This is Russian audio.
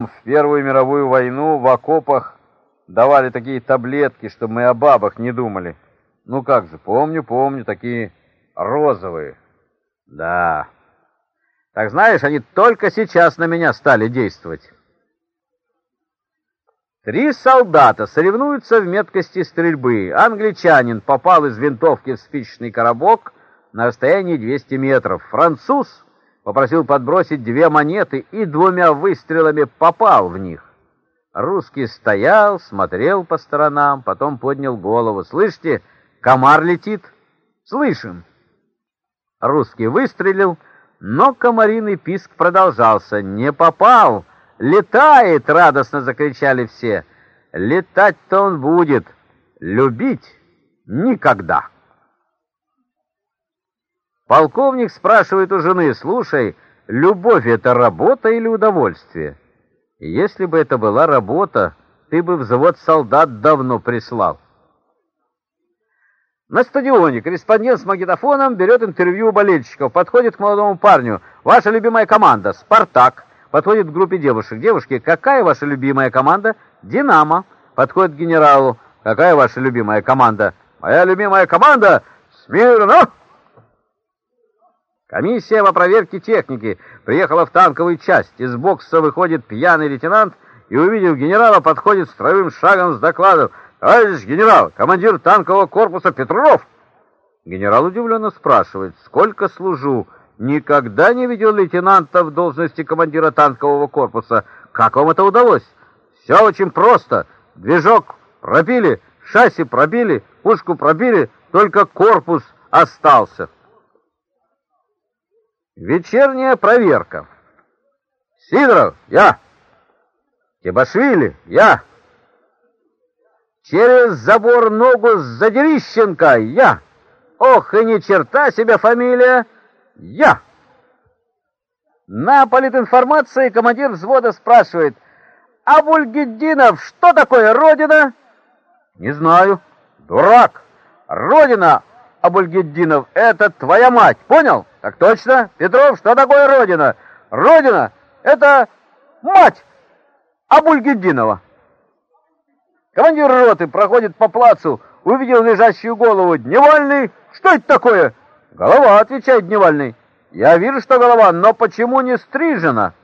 в Первую мировую войну в окопах давали такие таблетки, чтобы мы о бабах не думали. Ну как же, помню, помню, такие розовые. Да. Так знаешь, они только сейчас на меня стали действовать. Три солдата соревнуются в меткости стрельбы. Англичанин попал из винтовки в спичечный коробок на расстоянии 200 метров. Француз попросил подбросить две монеты и двумя выстрелами попал в них. Русский стоял, смотрел по сторонам, потом поднял голову. «Слышите, комар летит?» «Слышим!» Русский выстрелил, но комариный писк продолжался. «Не попал! Летает!» — радостно закричали все. «Летать-то он будет! Любить никогда!» Полковник спрашивает у жены, «Слушай, любовь — это работа или удовольствие?» Если бы это была работа, ты бы взвод солдат давно прислал. На стадионе корреспондент с магнитофоном берет интервью у болельщиков, подходит к молодому парню. «Ваша любимая команда?» «Спартак». Подходит к группе девушек. «Девушки, какая ваша любимая команда?» «Динамо». Подходит к генералу. «Какая ваша любимая команда?» «Моя любимая команда Смирно!» Комиссия по проверке техники приехала в танковую часть. Из бокса выходит пьяный лейтенант и, увидев генерала, подходит строевым шагом с докладом. «Товарищ генерал, командир танкового корпуса Петров!» Генерал удивленно спрашивает, «Сколько служу?» «Никогда не видел лейтенанта в должности командира танкового корпуса. Как вам это удалось?» «Все очень просто. Движок пробили, шасси пробили, пушку пробили, только корпус остался». Вечерняя проверка. Сидоров, я. Кибашвили, я. Через забор ногу Задерищенко, я. Ох, и ни черта себе фамилия, я. На политинформации командир взвода спрашивает, а Бульгеддинов, что такое Родина? Не знаю. Дурак. Родина, Абульгеддинов, это твоя мать, понял? Так точно. Петров, что такое Родина? Родина — это мать Абульгеддинова. Командир роты проходит по плацу, увидел лежащую голову. Дневальный, что это такое? Голова, отвечает Дневальный. Я вижу, что голова, но почему не стрижена?